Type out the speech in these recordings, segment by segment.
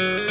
you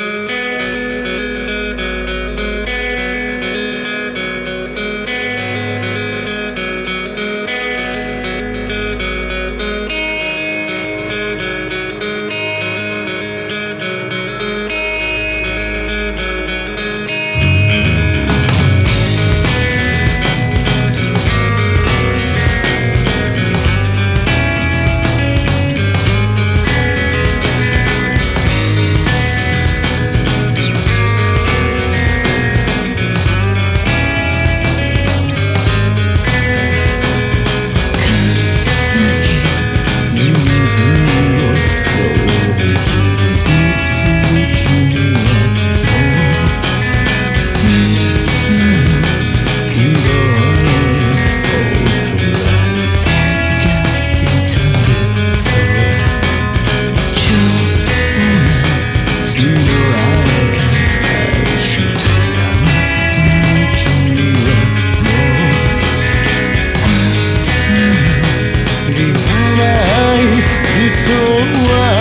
semua